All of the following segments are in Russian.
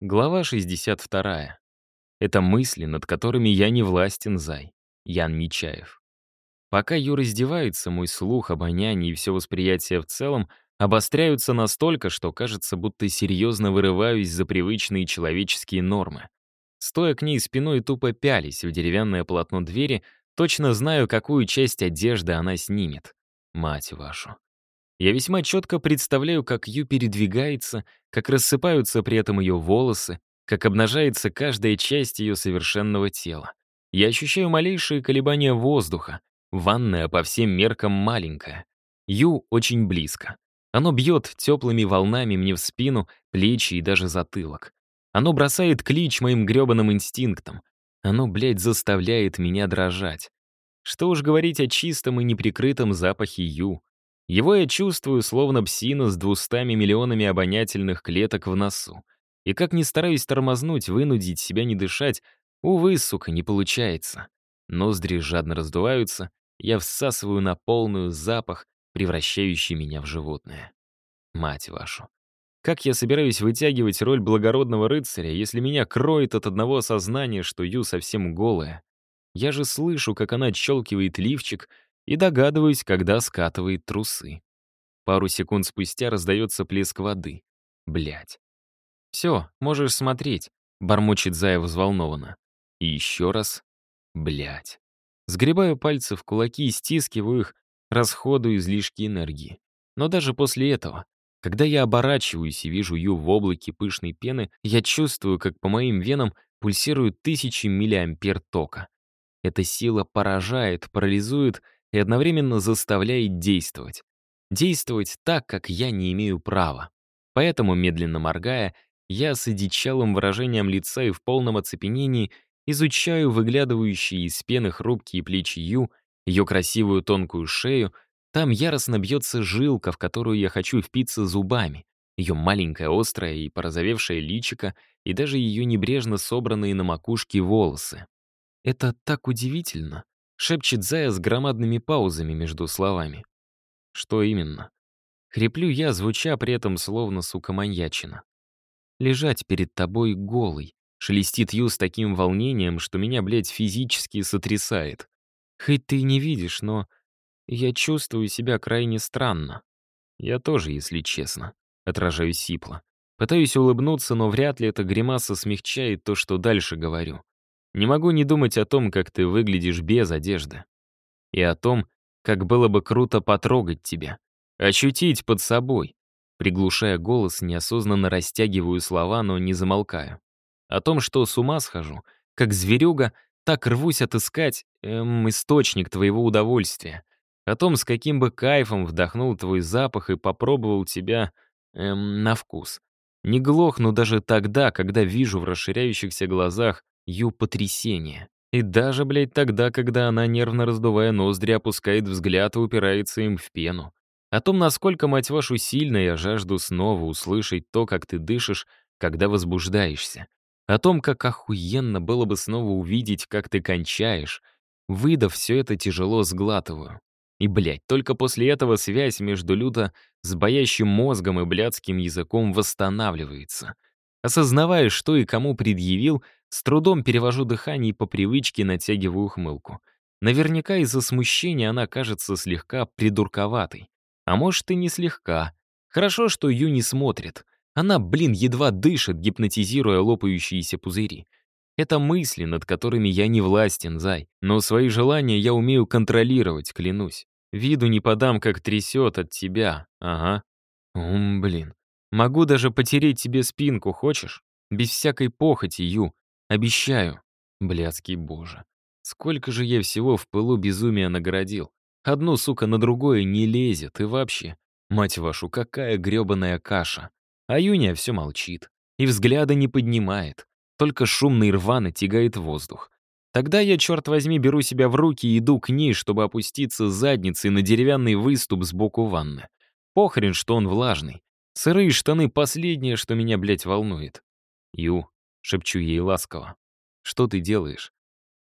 Глава 62. Это мысли, над которыми я не властен, зай. Ян Мичаев. Пока Ю раздевается, мой слух, обоняние и все восприятие в целом обостряются настолько, что кажется, будто серьезно вырываюсь за привычные человеческие нормы. Стоя к ней спиной тупо пялись в деревянное полотно двери, точно знаю, какую часть одежды она снимет. Мать вашу. Я весьма четко представляю, как Ю передвигается, как рассыпаются при этом ее волосы, как обнажается каждая часть ее совершенного тела. Я ощущаю малейшие колебания воздуха. Ванная по всем меркам маленькая. Ю очень близко. Оно бьет теплыми волнами мне в спину, плечи и даже затылок. Оно бросает клич моим грёбаным инстинктам. Оно, блядь, заставляет меня дрожать. Что уж говорить о чистом и неприкрытом запахе Ю. Его я чувствую, словно псина с двустами миллионами обонятельных клеток в носу. И как ни стараюсь тормознуть, вынудить себя не дышать, увы, сука, не получается. Ноздри жадно раздуваются, я всасываю на полную запах, превращающий меня в животное. Мать вашу. Как я собираюсь вытягивать роль благородного рыцаря, если меня кроет от одного осознания, что Ю совсем голая? Я же слышу, как она отщелкивает лифчик, и догадываюсь, когда скатывает трусы. Пару секунд спустя раздается плеск воды. Блять. «Все, можешь смотреть», — бормочет Зая взволнованно. И еще раз. Блять. Сгребаю пальцы в кулаки и стискиваю их, расходую излишки энергии. Но даже после этого, когда я оборачиваюсь и вижу Ю в облаке пышной пены, я чувствую, как по моим венам пульсируют тысячи миллиампер тока. Эта сила поражает, парализует и одновременно заставляет действовать. Действовать так, как я не имею права. Поэтому, медленно моргая, я с одичалым выражением лица и в полном оцепенении изучаю выглядывающие из пены хрупкие плечи Ю, ее красивую тонкую шею, там яростно бьется жилка, в которую я хочу впиться зубами, ее маленькое острое и порозовевшее личико и даже ее небрежно собранные на макушке волосы. Это так удивительно, Шепчет Зая с громадными паузами между словами. Что именно? Хриплю я, звуча при этом словно сука маньячина. Лежать перед тобой голый. Шелестит Ю с таким волнением, что меня, блядь, физически сотрясает. Хоть ты и не видишь, но я чувствую себя крайне странно. Я тоже, если честно. Отражаю сипло. Пытаюсь улыбнуться, но вряд ли эта гримаса смягчает то, что дальше говорю. Не могу не думать о том, как ты выглядишь без одежды. И о том, как было бы круто потрогать тебя. Ощутить под собой. Приглушая голос, неосознанно растягиваю слова, но не замолкаю. О том, что с ума схожу, как зверюга, так рвусь отыскать эм, источник твоего удовольствия. О том, с каким бы кайфом вдохнул твой запах и попробовал тебя эм, на вкус. Не глохну даже тогда, когда вижу в расширяющихся глазах Ю потрясение. И даже, блядь, тогда, когда она, нервно раздувая ноздри, опускает взгляд и упирается им в пену. О том, насколько, мать вашу, сильно я жажду снова услышать то, как ты дышишь, когда возбуждаешься. О том, как охуенно было бы снова увидеть, как ты кончаешь. Выдав все это, тяжело сглатываю. И, блядь, только после этого связь между люто с боящим мозгом и блядским языком восстанавливается. Осознавая, что и кому предъявил, с трудом перевожу дыхание и по привычке натягиваю ухмылку. Наверняка из-за смущения она кажется слегка придурковатой. А может и не слегка. Хорошо, что Ю не смотрит. Она, блин, едва дышит, гипнотизируя лопающиеся пузыри. Это мысли, над которыми я не властен, зай. Но свои желания я умею контролировать, клянусь. Виду не подам, как трясет от тебя. Ага. Ум, блин. Могу даже потереть тебе спинку, хочешь? Без всякой похоти, Ю. Обещаю. Блядский боже. Сколько же я всего в пылу безумия наградил. Одну, сука, на другое не лезет. И вообще, мать вашу, какая грёбаная каша. А Юня все молчит. И взгляда не поднимает. Только шумный рвано тягает воздух. Тогда я, черт возьми, беру себя в руки и иду к ней, чтобы опуститься задницей на деревянный выступ сбоку ванны. Похрен, что он влажный. Сырые штаны — последнее, что меня, блядь, волнует. Ю, Шепчу ей ласково. «Что ты делаешь?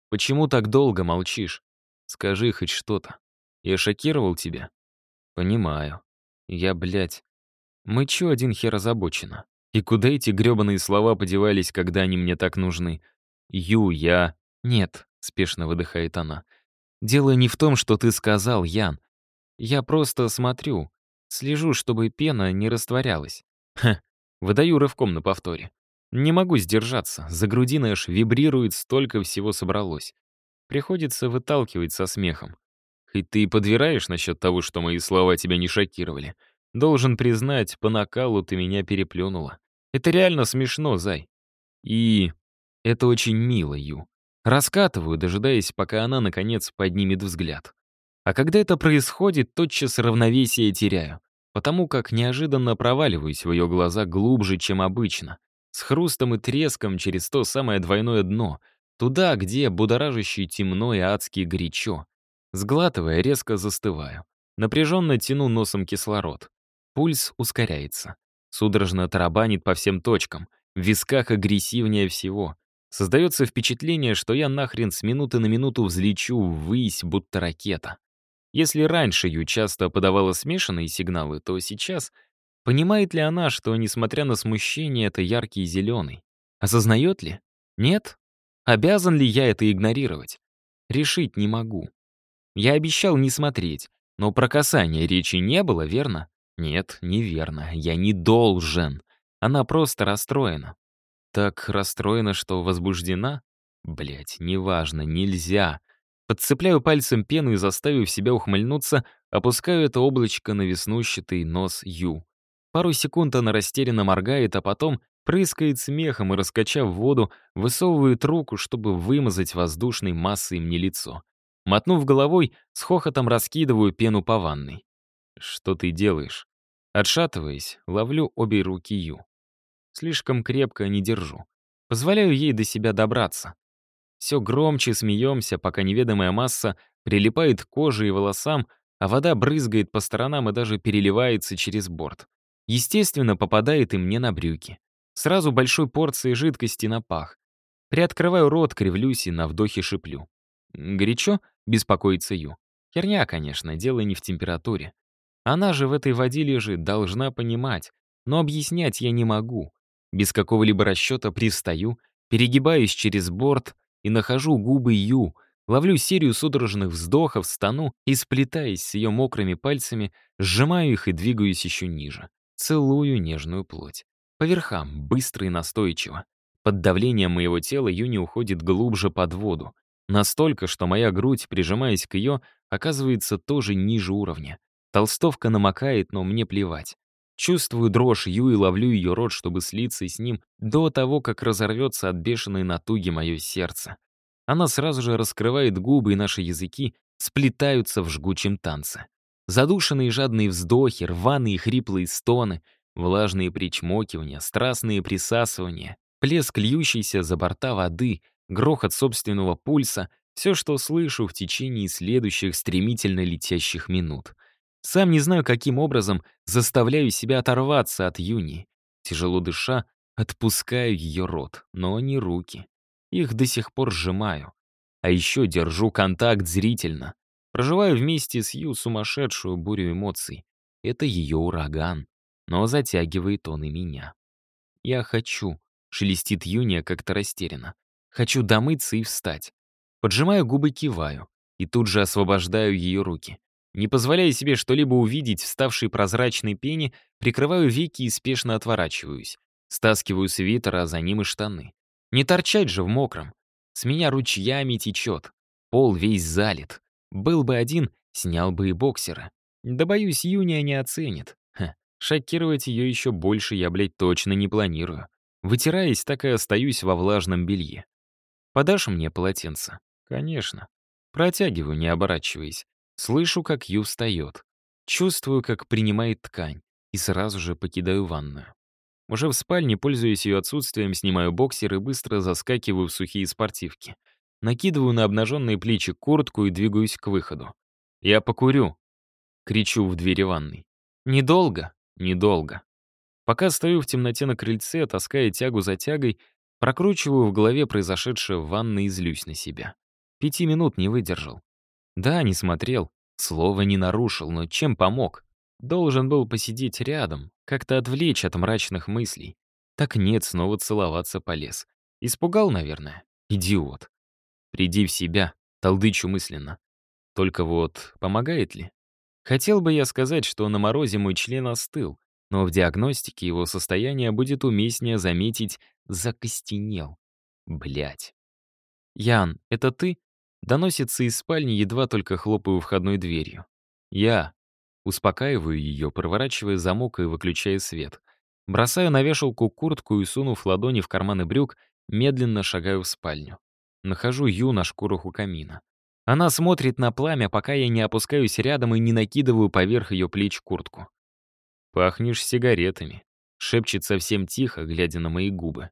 Почему так долго молчишь? Скажи хоть что-то. Я шокировал тебя?» «Понимаю. Я, блядь... Мы чё один хер озабочена? И куда эти грёбаные слова подевались, когда они мне так нужны? Ю, я... Нет, спешно выдыхает она. Дело не в том, что ты сказал, Ян. Я просто смотрю, слежу, чтобы пена не растворялась. Ха, выдаю рывком на повторе. Не могу сдержаться, за грудиной аж вибрирует, столько всего собралось. Приходится выталкивать со смехом. Хоть ты и подвираешь насчет того, что мои слова тебя не шокировали. Должен признать, по накалу ты меня переплюнула. Это реально смешно, зай. И это очень мило, Ю. Раскатываю, дожидаясь, пока она, наконец, поднимет взгляд. А когда это происходит, тотчас равновесие теряю, потому как неожиданно проваливаюсь в ее глаза глубже, чем обычно с хрустом и треском через то самое двойное дно, туда, где будоражащий темно и адски горячо. Сглатывая, резко застываю. Напряженно тяну носом кислород. Пульс ускоряется. Судорожно тарабанит по всем точкам. В висках агрессивнее всего. Создается впечатление, что я нахрен с минуты на минуту взлечу ввысь, будто ракета. Если раньше Ю часто подавала смешанные сигналы, то сейчас Понимает ли она, что, несмотря на смущение, это яркий зеленый? Осознает ли? Нет? Обязан ли я это игнорировать? Решить не могу. Я обещал не смотреть, но про касание речи не было, верно? Нет, неверно. Я не должен. Она просто расстроена. Так расстроена, что возбуждена? Блять, неважно, нельзя. Подцепляю пальцем пену и заставив себя ухмыльнуться, опускаю это облачко на веснущатый нос Ю. Пару секунд она растерянно моргает, а потом прыскает смехом и, раскачав воду, высовывает руку, чтобы вымазать воздушной массой мне лицо. Мотнув головой, с хохотом раскидываю пену по ванной. «Что ты делаешь?» Отшатываясь, ловлю обе руки Ю. Слишком крепко не держу. Позволяю ей до себя добраться. Все громче смеемся, пока неведомая масса прилипает к коже и волосам, а вода брызгает по сторонам и даже переливается через борт. Естественно, попадает и мне на брюки. Сразу большой порции жидкости на пах. Приоткрываю рот, кривлюсь и на вдохе шиплю. Горячо? Беспокоится Ю. Херня, конечно, дело не в температуре. Она же в этой воде лежит, должна понимать. Но объяснять я не могу. Без какого-либо расчета пристаю, перегибаюсь через борт и нахожу губы Ю, ловлю серию судорожных вздохов, стану и, сплетаясь с ее мокрыми пальцами, сжимаю их и двигаюсь еще ниже. Целую нежную плоть. По верхам, быстро и настойчиво. Под давлением моего тела Юни уходит глубже под воду. Настолько, что моя грудь, прижимаясь к ее, оказывается тоже ниже уровня. Толстовка намокает, но мне плевать. Чувствую дрожь Ю и ловлю ее рот, чтобы слиться с ним до того, как разорвется от бешеной натуги мое сердце. Она сразу же раскрывает губы, и наши языки сплетаются в жгучем танце. Задушенные жадные вздохи, рваные хриплые стоны, влажные причмокивания, страстные присасывания, плеск льющийся за борта воды, грохот собственного пульса — все, что слышу в течение следующих стремительно летящих минут. Сам не знаю, каким образом заставляю себя оторваться от Юни. Тяжело дыша, отпускаю ее рот, но не руки. Их до сих пор сжимаю. А еще держу контакт зрительно. Проживаю вместе с Ю сумасшедшую бурю эмоций. Это ее ураган. Но затягивает он и меня. «Я хочу», — шелестит Юния как-то растерянно. «Хочу домыться и встать». Поджимаю губы, киваю. И тут же освобождаю ее руки. Не позволяя себе что-либо увидеть в ставшей прозрачной пене, прикрываю веки и спешно отворачиваюсь. Стаскиваю свитер, а за ним и штаны. Не торчать же в мокром. С меня ручьями течет. Пол весь залит. Был бы один, снял бы и боксера. Да, боюсь, Юния не оценит. Ха, шокировать ее еще больше я, блядь, точно не планирую. Вытираясь, так и остаюсь во влажном белье. «Подашь мне полотенце?» «Конечно». Протягиваю, не оборачиваясь. Слышу, как Ю встает. Чувствую, как принимает ткань. И сразу же покидаю ванную. Уже в спальне, пользуясь ее отсутствием, снимаю боксер и быстро заскакиваю в сухие спортивки. Накидываю на обнаженные плечи куртку и двигаюсь к выходу. «Я покурю!» — кричу в двери ванной. «Недолго, недолго». Пока стою в темноте на крыльце, таская тягу за тягой, прокручиваю в голове произошедшее в ванной и злюсь на себя. Пяти минут не выдержал. Да, не смотрел, слова не нарушил, но чем помог? Должен был посидеть рядом, как-то отвлечь от мрачных мыслей. Так нет, снова целоваться полез. Испугал, наверное. Идиот. Приди в себя, толдычу мысленно. Только вот помогает ли? Хотел бы я сказать, что на морозе мой член остыл, но в диагностике его состояние будет уместнее заметить «закостенел». Блять. «Ян, это ты?» Доносится из спальни, едва только хлопаю входной дверью. «Я». Успокаиваю ее, проворачивая замок и выключая свет. Бросаю на вешалку куртку и, сунув ладони в карманы брюк, медленно шагаю в спальню. Нахожу Ю на шкурах у камина. Она смотрит на пламя, пока я не опускаюсь рядом и не накидываю поверх ее плеч куртку. «Пахнешь сигаретами», — шепчет совсем тихо, глядя на мои губы.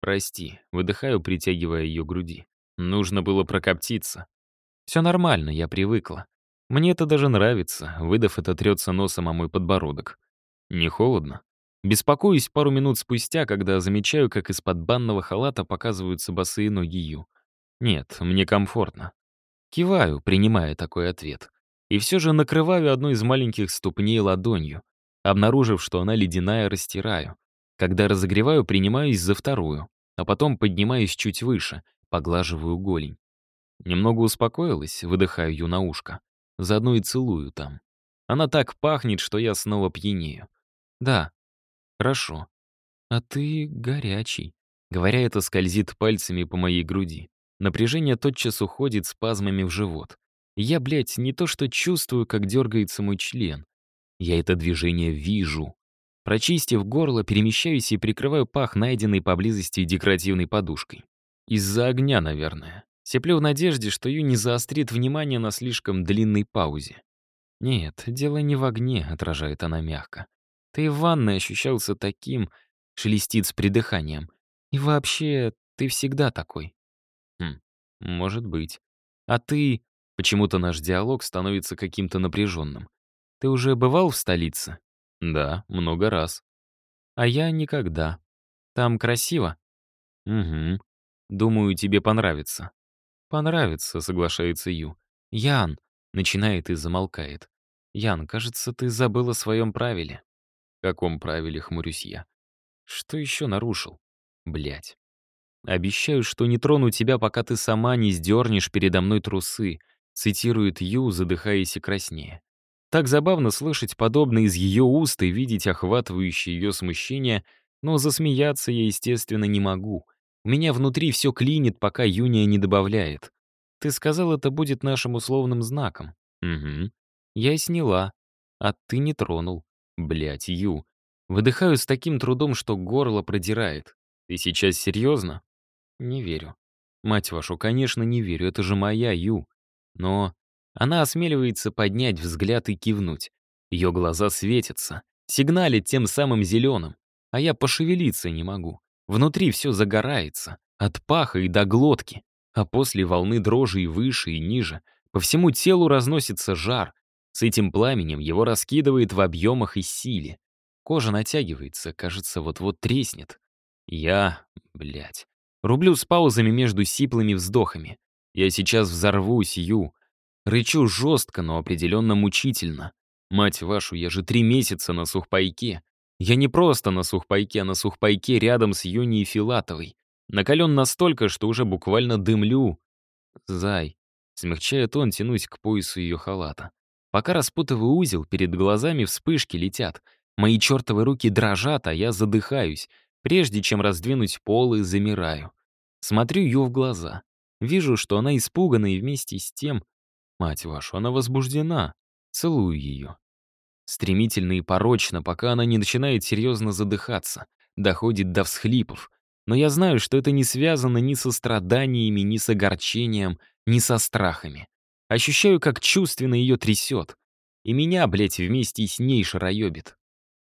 «Прости», — выдыхаю, притягивая ее груди. «Нужно было прокоптиться». «Все нормально, я привыкла. Мне это даже нравится», — выдав это трется носом о мой подбородок. «Не холодно?» Беспокоюсь пару минут спустя, когда замечаю, как из-под банного халата показываются босые ноги Ю. Нет, мне комфортно. Киваю, принимая такой ответ. И все же накрываю одну из маленьких ступней ладонью. Обнаружив, что она ледяная, растираю. Когда разогреваю, принимаюсь за вторую, а потом поднимаюсь чуть выше, поглаживаю голень. Немного успокоилась, выдыхаю ее на ушко. Заодно и целую там. Она так пахнет, что я снова пьянею. Да, хорошо. А ты горячий. Говоря это, скользит пальцами по моей груди. Напряжение тотчас уходит спазмами в живот. Я, блядь, не то что чувствую, как дергается мой член. Я это движение вижу. Прочистив горло, перемещаюсь и прикрываю пах, найденной поблизости декоративной подушкой. Из-за огня, наверное. Сеплю в надежде, что Ю не заострит внимание на слишком длинной паузе. «Нет, дело не в огне», — отражает она мягко. «Ты в ванной ощущался таким», — шелестит с придыханием. «И вообще, ты всегда такой». «Хм, может быть. А ты...» Почему-то наш диалог становится каким-то напряженным. Ты уже бывал в столице? Да, много раз. А я никогда. Там красиво? Угу. Думаю, тебе понравится. Понравится, соглашается Ю. Ян, начинает и замолкает. Ян, кажется, ты забыл о своем правиле. Каком правиле, хмурюсь я? Что еще нарушил? Блять. Обещаю, что не трону тебя, пока ты сама не сдернешь передо мной трусы, цитирует Ю, задыхаясь и краснее. Так забавно слышать подобное из ее уст и видеть охватывающее ее смущение, но засмеяться я, естественно, не могу. У меня внутри все клинит, пока Юния не добавляет. Ты сказал, это будет нашим условным знаком. Угу. Я сняла, а ты не тронул. Блять, Ю. Выдыхаю с таким трудом, что горло продирает. Ты сейчас серьезно? Не верю. Мать вашу, конечно, не верю, это же моя Ю. Но она осмеливается поднять взгляд и кивнуть. Ее глаза светятся, сигналит тем самым зеленым, а я пошевелиться не могу. Внутри все загорается, от паха и до глотки, а после волны дрожи и выше, и ниже. По всему телу разносится жар. С этим пламенем его раскидывает в объемах и силе. Кожа натягивается, кажется, вот-вот треснет. Я, блядь, рублю с паузами между сиплыми вздохами. Я сейчас взорвусь, Ю, Рычу жестко, но определенно мучительно. Мать вашу, я же три месяца на сухпайке. Я не просто на сухпайке, а на сухпайке рядом с Юнией Филатовой. Накален настолько, что уже буквально дымлю. Зай. Смягчает он, тянусь к поясу ее халата. Пока распутываю узел, перед глазами вспышки летят. Мои чертовы руки дрожат, а я задыхаюсь. Прежде чем раздвинуть полы, замираю. Смотрю ее в глаза. Вижу, что она испугана и вместе с тем Мать вашу, она возбуждена. Целую ее. Стремительно и порочно, пока она не начинает серьезно задыхаться, доходит до всхлипов. Но я знаю, что это не связано ни со страданиями, ни с огорчением, ни со страхами. Ощущаю, как чувственно ее трясет. И меня, блядь, вместе с ней шароебит.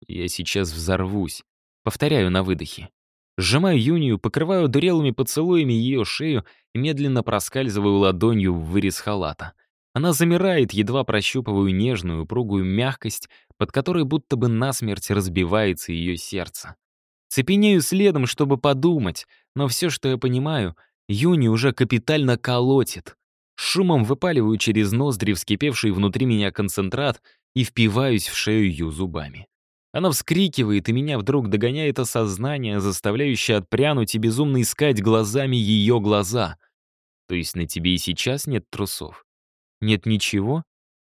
Я сейчас взорвусь. Повторяю на выдохе. Сжимаю Юнию, покрываю дурелыми поцелуями ее шею и медленно проскальзываю ладонью в вырез халата. Она замирает, едва прощупываю нежную, упругую мягкость, под которой будто бы насмерть разбивается ее сердце. Цепенею следом, чтобы подумать, но все, что я понимаю, Юни уже капитально колотит. Шумом выпаливаю через ноздри вскипевший внутри меня концентрат и впиваюсь в шею Ю зубами. Она вскрикивает, и меня вдруг догоняет осознание, заставляющее отпрянуть и безумно искать глазами ее глаза. То есть на тебе и сейчас нет трусов? Нет ничего?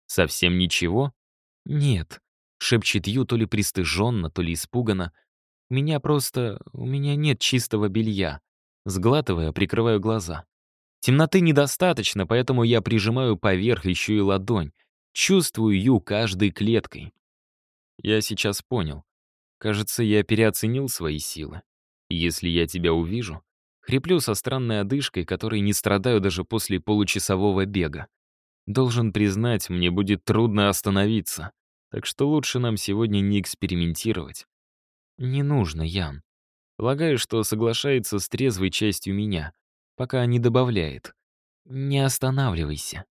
Совсем ничего? Нет. Шепчет Ю то ли пристыженно, то ли испуганно. У меня просто... у меня нет чистого белья. Сглатывая, прикрываю глаза. Темноты недостаточно, поэтому я прижимаю поверх еще и ладонь. Чувствую Ю каждой клеткой. Я сейчас понял. Кажется, я переоценил свои силы. если я тебя увижу, хриплю со странной одышкой, которой не страдаю даже после получасового бега. Должен признать, мне будет трудно остановиться, так что лучше нам сегодня не экспериментировать. Не нужно, Ян. Полагаю, что соглашается с трезвой частью меня, пока не добавляет. Не останавливайся.